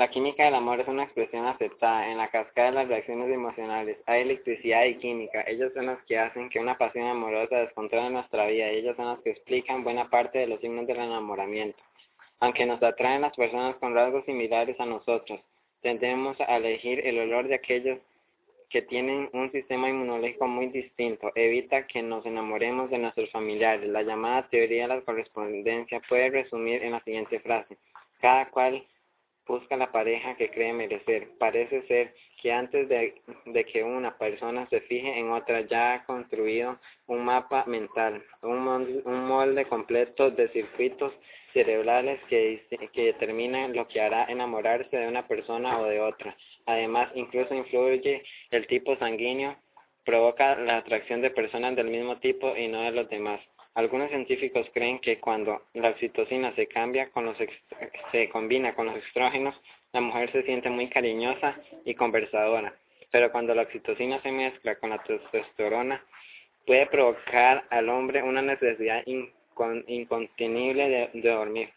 La química del amor es una expresión aceptada en la cascada de las reacciones emocionales. Hay electricidad y química. Ellos son los que hacen que una pasión amorosa descontrole nuestra vida y ellos son los que explican buena parte de los signos del enamoramiento. Aunque nos atraen las personas con rasgos similares a nosotros, tendemos a elegir el olor de aquellos que tienen un sistema inmunológico muy distinto. Evita que nos enamoremos de nuestros familiares. La llamada teoría de la correspondencia puede resumir en la siguiente frase. Cada cual busca la pareja que cree merecer. Parece ser que antes de, que una persona se fije en otra ya ha construido un mapa mental, un, un molde completo de circuitos cerebrales que, que determinan lo que hará enamorarse de una persona o de otra. Además, incluso influye el tipo sanguíneo, provoca la atracción de personas del mismo tipo y no de los demás. Algunos científicos creen que cuando la oxitocina se cambia con los se combina con los estrógenos, la mujer se siente muy cariñosa y conversadora. Pero cuando la oxitocina se mezcla con la testosterona, puede provocar al hombre una necesidad incontenible de dormir.